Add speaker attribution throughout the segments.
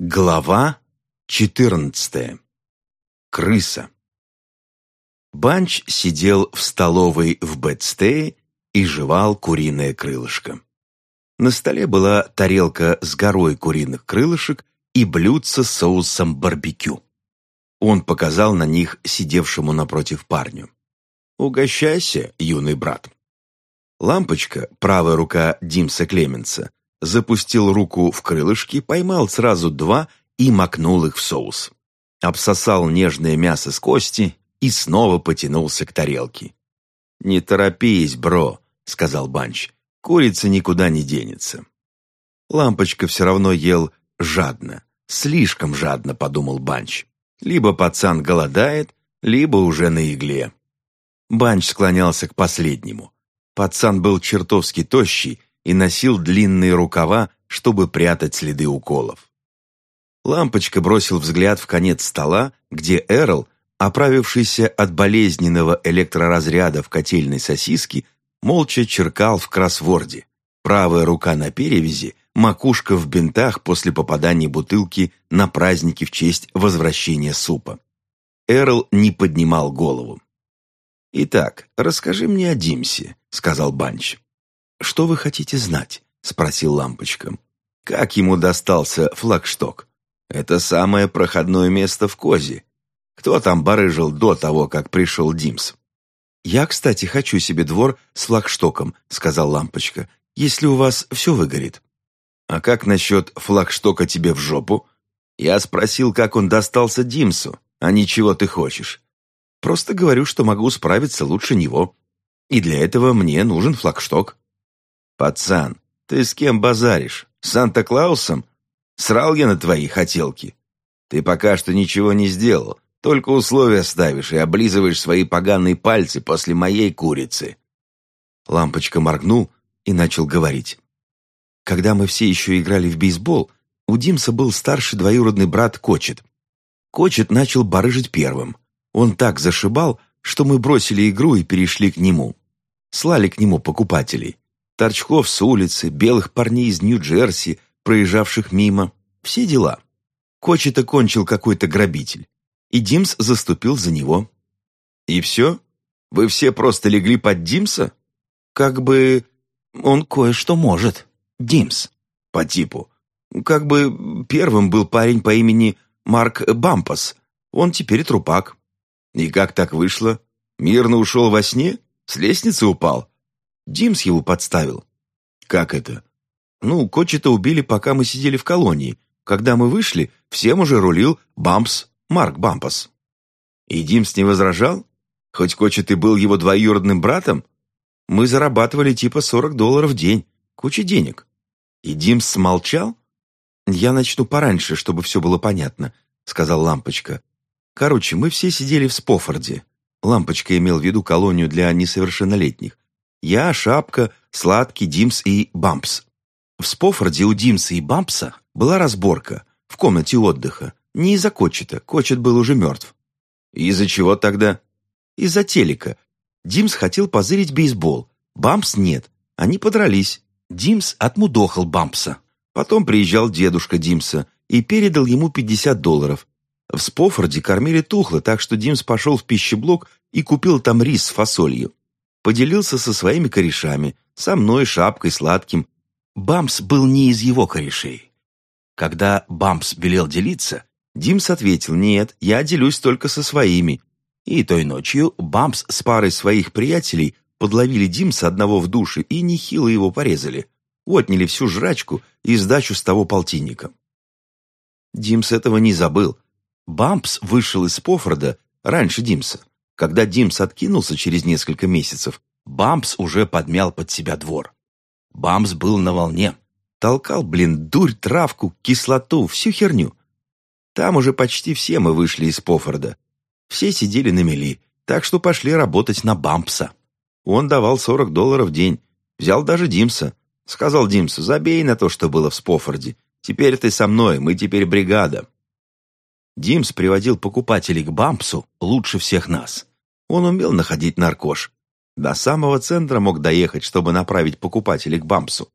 Speaker 1: Глава 14. Крыса. Банч сидел в столовой в Бэтстее и жевал куриное крылышко. На столе была тарелка с горой куриных крылышек и блюдце с соусом барбекю. Он показал на них сидевшему напротив парню. «Угощайся, юный брат». Лампочка, правая рука Димса Клеменса, запустил руку в крылышки, поймал сразу два и макнул их в соус. Обсосал нежное мясо с кости и снова потянулся к тарелке. «Не торопись, бро», — сказал Банч. «Курица никуда не денется». Лампочка все равно ел жадно. Слишком жадно, подумал Банч. Либо пацан голодает, либо уже на игле. Банч склонялся к последнему. Пацан был чертовски тощий и носил длинные рукава, чтобы прятать следы уколов. Лампочка бросил взгляд в конец стола, где Эрл, оправившийся от болезненного электроразряда в котельной сосиски, молча черкал в кроссворде. Правая рука на перевязи, макушка в бинтах после попадания бутылки на праздники в честь возвращения супа. Эрл не поднимал голову. «Итак, расскажи мне о Димсе», — сказал Банч. «Что вы хотите знать?» — спросил Лампочка. «Как ему достался флагшток? Это самое проходное место в Козе. Кто там барыжил до того, как пришел Димс?» «Я, кстати, хочу себе двор с флагштоком», — сказал Лампочка, «если у вас все выгорит». «А как насчет флагштока тебе в жопу?» Я спросил, как он достался Димсу, а ничего ты хочешь. Просто говорю, что могу справиться лучше него. И для этого мне нужен флагшток. «Пацан, ты с кем базаришь? С Санта-Клаусом? Срал я на твои хотелки. Ты пока что ничего не сделал, только условия ставишь и облизываешь свои поганые пальцы после моей курицы». Лампочка моргнул и начал говорить. Когда мы все еще играли в бейсбол, у Димса был старший двоюродный брат Кочет. Кочет начал барыжить первым. Он так зашибал, что мы бросили игру и перешли к нему. Слали к нему покупателей торчков с улицы, белых парней из Нью-Джерси, проезжавших мимо. Все дела. Кочета кончил какой-то грабитель. И Димс заступил за него. И все? Вы все просто легли под Димса? Как бы он кое-что может. Димс. По типу. Как бы первым был парень по имени Марк Бампас. Он теперь трупак. И как так вышло? Мирно ушел во сне? С лестницы упал? Димс его подставил. Как это? Ну, Кочета убили, пока мы сидели в колонии. Когда мы вышли, всем уже рулил Бампс, Марк Бампас. И Димс не возражал? Хоть Кочет и был его двоюродным братом? Мы зарабатывали типа 40 долларов в день. Куча денег. И Димс смолчал? Я начну пораньше, чтобы все было понятно, сказал Лампочка. Короче, мы все сидели в Спофорде. Лампочка имел в виду колонию для несовершеннолетних. Я, Шапка, Сладкий, Димс и Бампс. В Спофорде у Димса и Бампса была разборка в комнате отдыха. Не из-за Кочета, Кочет был уже мертв. Из-за чего тогда? Из-за телека. Димс хотел позырить бейсбол, Бампс нет. Они подрались. Димс отмудохал Бампса. Потом приезжал дедушка Димса и передал ему 50 долларов. В Спофорде кормили тухло, так что Димс пошел в пищеблок и купил там рис с фасолью поделился со своими корешами, со мной, шапкой, сладким. Бамс был не из его корешей. Когда Бамс велел делиться, Димс ответил, нет, я делюсь только со своими. И той ночью Бамс с парой своих приятелей подловили Димса одного в душе и нехило его порезали. Отняли всю жрачку и сдачу с того полтинника. Димс этого не забыл. Бампс вышел из Пофорда раньше Димса. Когда Димс откинулся через несколько месяцев, Бампс уже подмял под себя двор. Бампс был на волне. Толкал, блин, дурь, травку, кислоту, всю херню. Там уже почти все мы вышли из Пофорда. Все сидели на мели, так что пошли работать на Бампса. Он давал 40 долларов в день. Взял даже Димса. Сказал Димсу, забей на то, что было в Спофорде. Теперь ты со мной, мы теперь бригада. Димс приводил покупателей к Бампсу лучше всех нас. Он умел находить наркош. До самого центра мог доехать, чтобы направить покупателей к Бампсу.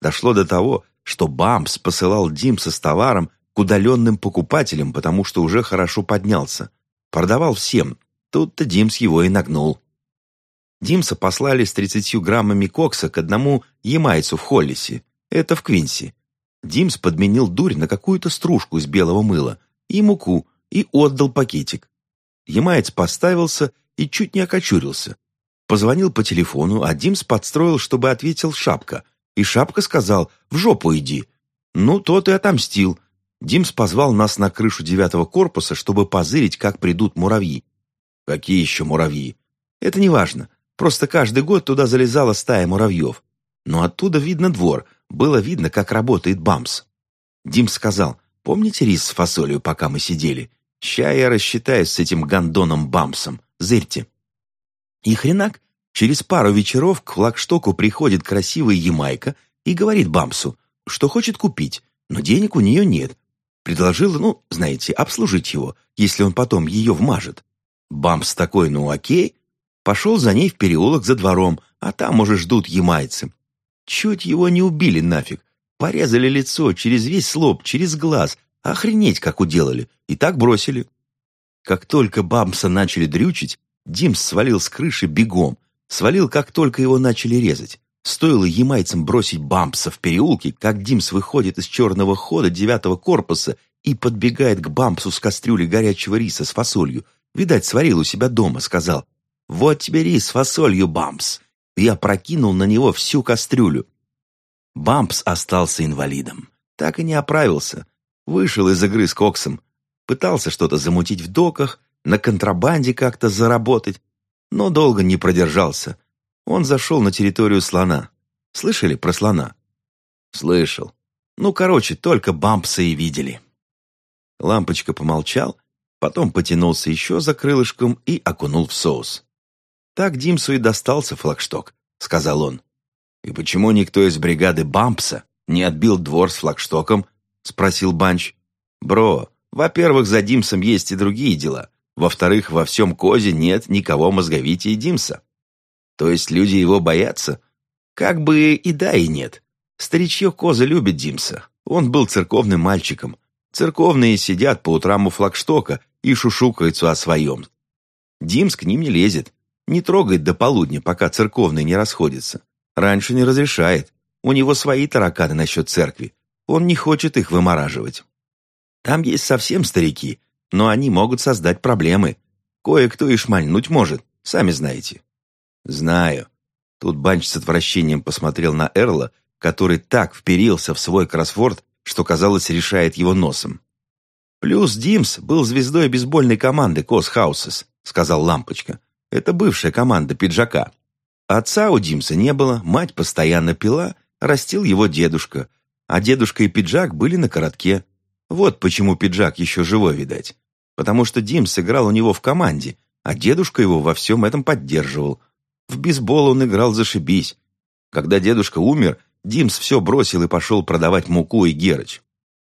Speaker 1: Дошло до того, что Бампс посылал Димса с товаром к удаленным покупателям, потому что уже хорошо поднялся. Продавал всем. Тут-то Димс его и нагнул. Димса послали с 30 граммами кокса к одному ямайцу в Холлисе. Это в Квинси. Димс подменил дурь на какую-то стружку из белого мыла и муку и отдал пакетик. Ямаец поставился и чуть не окочурился. Позвонил по телефону, а Димс подстроил, чтобы ответил Шапка. И Шапка сказал «В жопу иди». Ну, тот и отомстил. Димс позвал нас на крышу девятого корпуса, чтобы позырить, как придут муравьи. Какие еще муравьи? Это не важно. Просто каждый год туда залезала стая муравьев. Но оттуда видно двор, было видно, как работает БАМС. Дим сказал, помните рис с фасолью, пока мы сидели? Ща я рассчитаюсь с этим гондоном Бамсом. Зырьте. И хренак, через пару вечеров к флагштоку приходит красивая Ямайка и говорит Бамсу, что хочет купить, но денег у нее нет. Предложила, ну, знаете, обслужить его, если он потом ее вмажет. Бамс такой, ну окей, Пошел за ней в переулок за двором, а там уже ждут ямайцы. Чуть его не убили нафиг. Порезали лицо через весь лоб, через глаз. Охренеть, как уделали. И так бросили. Как только Бамса начали дрючить, Димс свалил с крыши бегом. Свалил, как только его начали резать. Стоило ямайцам бросить Бампса в переулке, как Димс выходит из черного хода девятого корпуса и подбегает к Бампсу с кастрюлей горячего риса с фасолью. Видать, сварил у себя дома, сказал. «Вот тебе рис с фасолью, Бампс!» Я прокинул на него всю кастрюлю. Бампс остался инвалидом. Так и не оправился. Вышел из игры с коксом. Пытался что-то замутить в доках, на контрабанде как-то заработать, но долго не продержался. Он зашел на территорию слона. Слышали про слона? Слышал. Ну, короче, только Бампса и видели. Лампочка помолчал, потом потянулся еще за крылышком и окунул в соус. Так Димсу и достался флагшток, сказал он. И почему никто из бригады Бампса не отбил двор с флагштоком? Спросил Банч. Бро, во-первых, за Димсом есть и другие дела. Во-вторых, во всем Козе нет никого мозговитее Димса. То есть люди его боятся? Как бы и да, и нет. Старичье Коза любит Димса. Он был церковным мальчиком. Церковные сидят по утрам у флагштока и шушукаются о своем. Димс к ним не лезет. Не трогает до полудня, пока церковные не расходятся. Раньше не разрешает. У него свои тараканы насчет церкви. Он не хочет их вымораживать. Там есть совсем старики, но они могут создать проблемы. Кое-кто и шмальнуть может, сами знаете. Знаю. Тут Банч с отвращением посмотрел на Эрла, который так вперился в свой кроссворд, что, казалось, решает его носом. «Плюс Димс был звездой бейсбольной команды Кос Хаусес», — сказал Лампочка. Это бывшая команда пиджака. Отца у Димса не было, мать постоянно пила, растил его дедушка, а дедушка и пиджак были на коротке. Вот почему пиджак еще живой, видать. Потому что Димс играл у него в команде, а дедушка его во всем этом поддерживал. В бейсбол он играл зашибись. Когда дедушка умер, Димс все бросил и пошел продавать муку и герыч.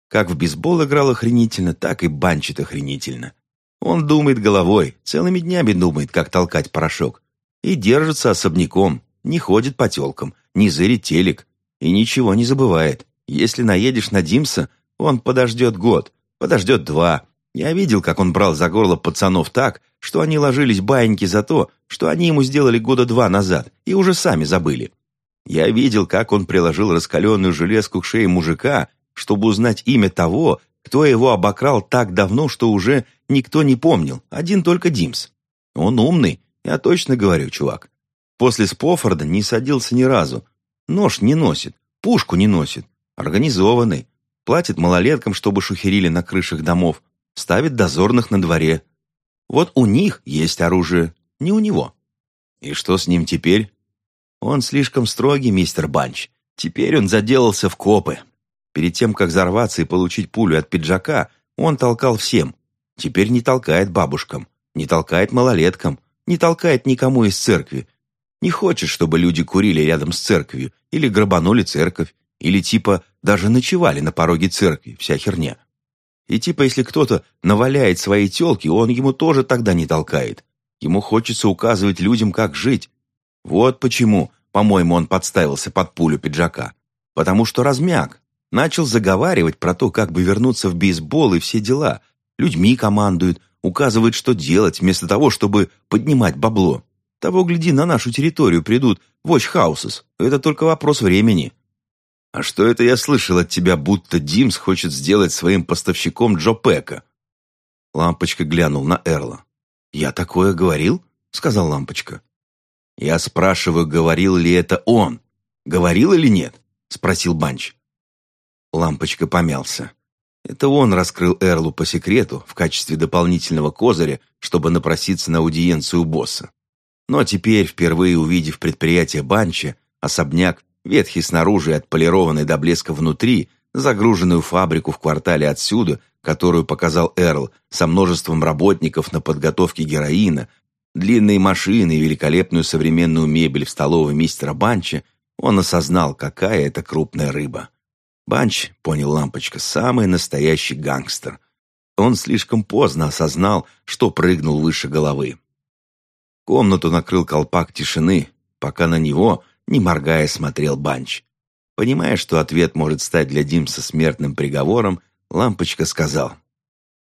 Speaker 1: Как в бейсбол играл охренительно, так и банчит охренительно. Он думает головой, целыми днями думает, как толкать порошок. И держится особняком, не ходит по телкам, не зырит телек. И ничего не забывает. Если наедешь на Димса, он подождет год, подождет два. Я видел, как он брал за горло пацанов так, что они ложились баиньки за то, что они ему сделали года два назад, и уже сами забыли. Я видел, как он приложил раскаленную железку к шее мужика, чтобы узнать имя того, кто его обокрал так давно, что уже никто не помнил, один только Димс. Он умный, я точно говорю, чувак. После Спофорда не садился ни разу. Нож не носит, пушку не носит. Организованный. Платит малолеткам, чтобы шухерили на крышах домов. Ставит дозорных на дворе. Вот у них есть оружие, не у него. И что с ним теперь? Он слишком строгий, мистер Банч. Теперь он заделался в копы. Перед тем, как взорваться и получить пулю от пиджака, он толкал всем. Теперь не толкает бабушкам, не толкает малолеткам, не толкает никому из церкви. Не хочет, чтобы люди курили рядом с церковью, или грабанули церковь, или типа даже ночевали на пороге церкви, вся херня. И типа если кто-то наваляет своей тёлки, он ему тоже тогда не толкает. Ему хочется указывать людям, как жить. Вот почему, по-моему, он подставился под пулю пиджака. Потому что размяк, Начал заговаривать про то, как бы вернуться в бейсбол и все дела. Людьми командует, указывает, что делать, вместо того, чтобы поднимать бабло. Того, гляди, на нашу территорию придут watch Это только вопрос времени. А что это я слышал от тебя, будто Димс хочет сделать своим поставщиком Джо Пека? Лампочка глянул на Эрла. «Я такое говорил?» — сказал Лампочка. «Я спрашиваю, говорил ли это он? Говорил или нет?» — спросил Банч. Лампочка помялся. Это он раскрыл Эрлу по секрету в качестве дополнительного козыря, чтобы напроситься на аудиенцию босса. Но теперь, впервые увидев предприятие Банча, особняк, ветхий снаружи и отполированный до блеска внутри, загруженную фабрику в квартале отсюда, которую показал Эрл, со множеством работников на подготовке героина, длинные машины и великолепную современную мебель в столовой мистера Банча, он осознал, какая это крупная рыба. Банч, понял Лампочка, самый настоящий гангстер. Он слишком поздно осознал, что прыгнул выше головы. Комнату накрыл колпак тишины, пока на него, не моргая, смотрел Банч. Понимая, что ответ может стать для Димса смертным приговором, Лампочка сказал,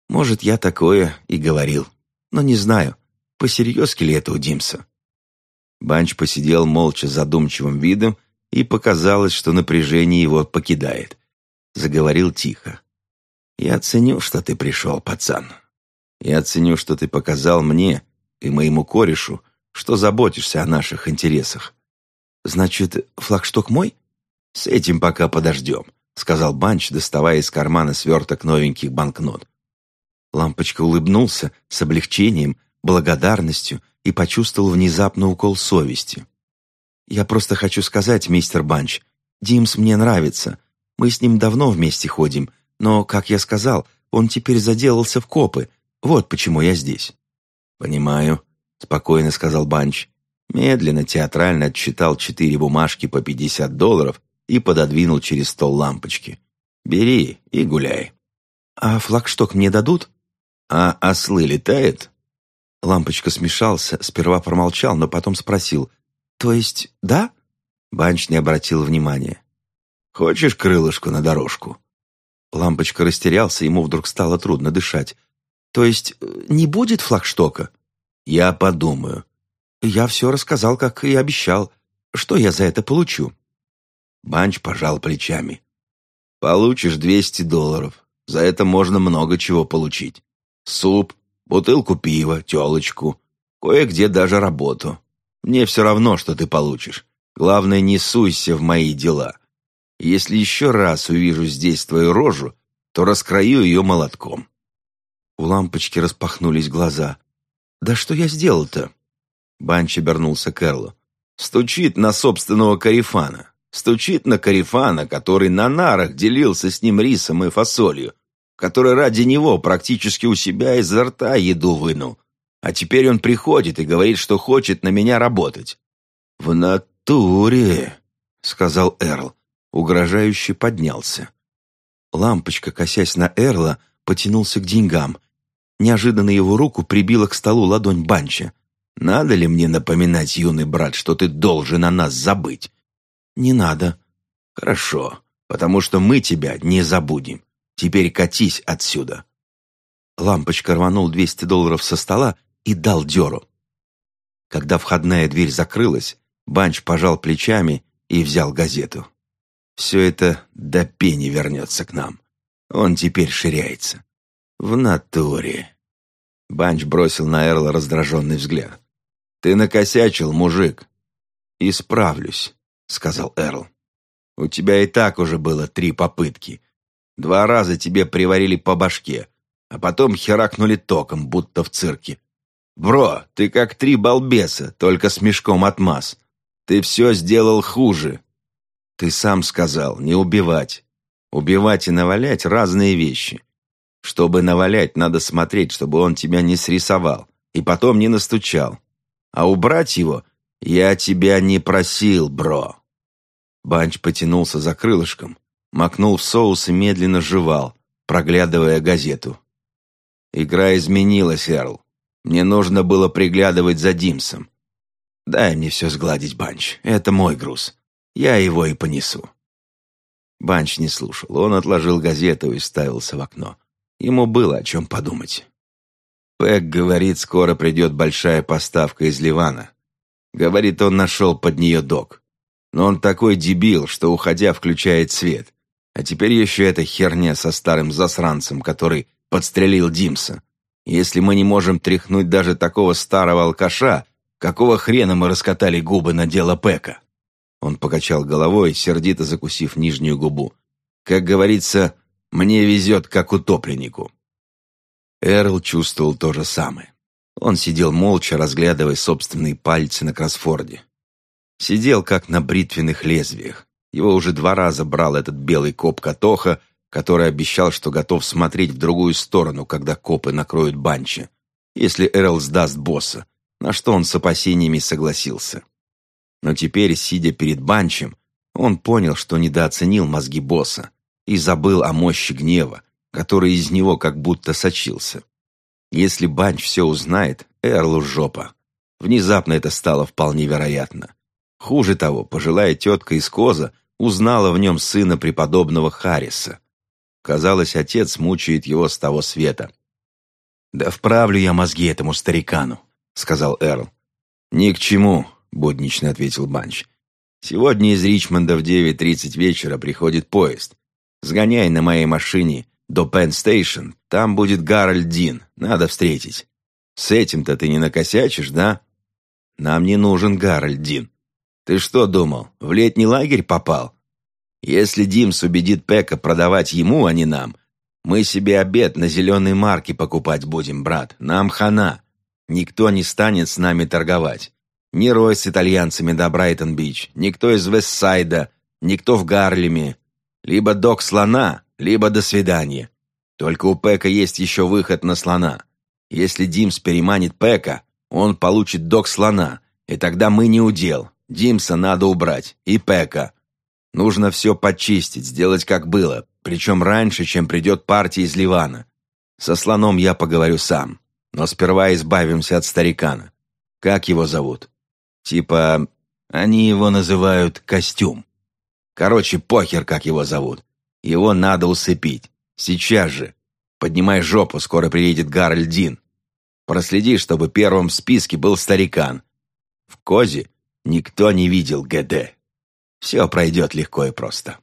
Speaker 1: «Может, я такое и говорил, но не знаю, посерьезки ли это у Димса». Банч посидел молча задумчивым видом, и показалось, что напряжение его покидает. Заговорил тихо. «Я ценю, что ты пришел, пацан. Я ценю, что ты показал мне и моему корешу, что заботишься о наших интересах. Значит, флагшток мой? С этим пока подождем», — сказал Банч, доставая из кармана сверток новеньких банкнот. Лампочка улыбнулся с облегчением, благодарностью и почувствовал внезапно укол совести. «Я просто хочу сказать, мистер Банч, Димс мне нравится. Мы с ним давно вместе ходим, но, как я сказал, он теперь заделался в копы. Вот почему я здесь». «Понимаю», — спокойно сказал Банч. Медленно, театрально отсчитал четыре бумажки по пятьдесят долларов и пододвинул через стол лампочки. «Бери и гуляй». «А флагшток мне дадут?» «А ослы летает?» Лампочка смешался, сперва промолчал, но потом спросил. «То есть, да?» Банч не обратил внимания. «Хочешь крылышку на дорожку?» Лампочка растерялся, ему вдруг стало трудно дышать. «То есть, э, не будет флагштока?» «Я подумаю». «Я все рассказал, как и обещал. Что я за это получу?» Банч пожал плечами. «Получишь двести долларов. За это можно много чего получить. Суп, бутылку пива, телочку, кое-где даже работу. Мне все равно, что ты получишь. Главное, не суйся в мои дела. Если еще раз увижу здесь твою рожу, то раскрою ее молотком». У лампочки распахнулись глаза. «Да что я сделал-то?» Банч обернулся к Эрлу. «Стучит на собственного карифана. Стучит на карифана, который на нарах делился с ним рисом и фасолью, который ради него практически у себя изо рта еду вынул. А теперь он приходит и говорит, что хочет на меня работать». «В натуре», — сказал Эрл, угрожающе поднялся. Лампочка, косясь на Эрла, потянулся к деньгам. Неожиданно его руку прибила к столу ладонь Банча. «Надо ли мне напоминать, юный брат, что ты должен о нас забыть?» «Не надо». «Хорошо, потому что мы тебя не забудем. Теперь катись отсюда». Лампочка рванул 200 долларов со стола и дал дёру. Когда входная дверь закрылась, Банч пожал плечами и взял газету. Все это до пени вернется к нам. Он теперь ширяется. В натуре. Банч бросил на Эрла раздраженный взгляд. «Ты накосячил, мужик». «Исправлюсь», — сказал Эрл. «У тебя и так уже было три попытки. Два раза тебе приварили по башке, а потом херакнули током, будто в цирке. «Бро, ты как три балбеса, только с мешком отмаз. Ты все сделал хуже». «Ты сам сказал, не убивать. Убивать и навалять — разные вещи. Чтобы навалять, надо смотреть, чтобы он тебя не срисовал и потом не настучал. А убрать его я тебя не просил, бро». Банч потянулся за крылышком, макнул в соус и медленно жевал, проглядывая газету. «Игра изменилась, Эрл. Мне нужно было приглядывать за Димсом. Дай мне все сгладить, Банч. Это мой груз. Я его и понесу. Банч не слушал. Он отложил газету и ставился в окно. Ему было о чем подумать. Пэк говорит, скоро придет большая поставка из Ливана. Говорит, он нашел под нее док. Но он такой дебил, что, уходя, включает свет. А теперь еще эта херня со старым засранцем, который подстрелил Димса. Если мы не можем тряхнуть даже такого старого алкаша, какого хрена мы раскатали губы на дело Пэка? Он покачал головой, сердито закусив нижнюю губу. Как говорится, мне везет, как утопленнику. Эрл чувствовал то же самое. Он сидел молча, разглядывая собственные пальцы на кроссфорде. Сидел, как на бритвенных лезвиях. Его уже два раза брал этот белый коп Катоха, который обещал, что готов смотреть в другую сторону, когда копы накроют банчи, если Эрл сдаст босса, на что он с опасениями согласился. Но теперь, сидя перед банчем, он понял, что недооценил мозги босса и забыл о мощи гнева, который из него как будто сочился. Если банч все узнает, Эрлу жопа. Внезапно это стало вполне вероятно. Хуже того, пожилая тетка из Коза узнала в нем сына преподобного Харриса. Казалось, отец мучает его с того света. «Да вправлю я мозги этому старикану», — сказал Эрл. «Ни к чему», — буднично ответил Банч. «Сегодня из Ричмонда в 9.30 вечера приходит поезд. Сгоняй на моей машине до Пенн-стейшн, там будет Гарольд Дин, надо встретить. С этим-то ты не накосячишь, да? Нам не нужен Гарольд Дин. Ты что думал, в летний лагерь попал? Если Димс убедит Пека продавать ему, а не нам, мы себе обед на зеленой марке покупать будем, брат. Нам хана. Никто не станет с нами торговать. Ни Рой с итальянцами до Брайтон-Бич, никто из Вестсайда, никто в Гарлеме. Либо Док слона, либо до свидания. Только у Пека есть еще выход на слона. Если Димс переманит Пека, он получит док слона, и тогда мы не удел. Димса надо убрать. И Пека. Нужно все почистить, сделать как было, причем раньше, чем придет партия из Ливана. Со слоном я поговорю сам, но сперва избавимся от старикана. Как его зовут? Типа, они его называют «костюм». Короче, похер, как его зовут. Его надо усыпить. Сейчас же. Поднимай жопу, скоро приедет Гарольд Дин. Проследи, чтобы первым в списке был старикан. В Козе никто не видел ГД. Все пройдет легко и просто.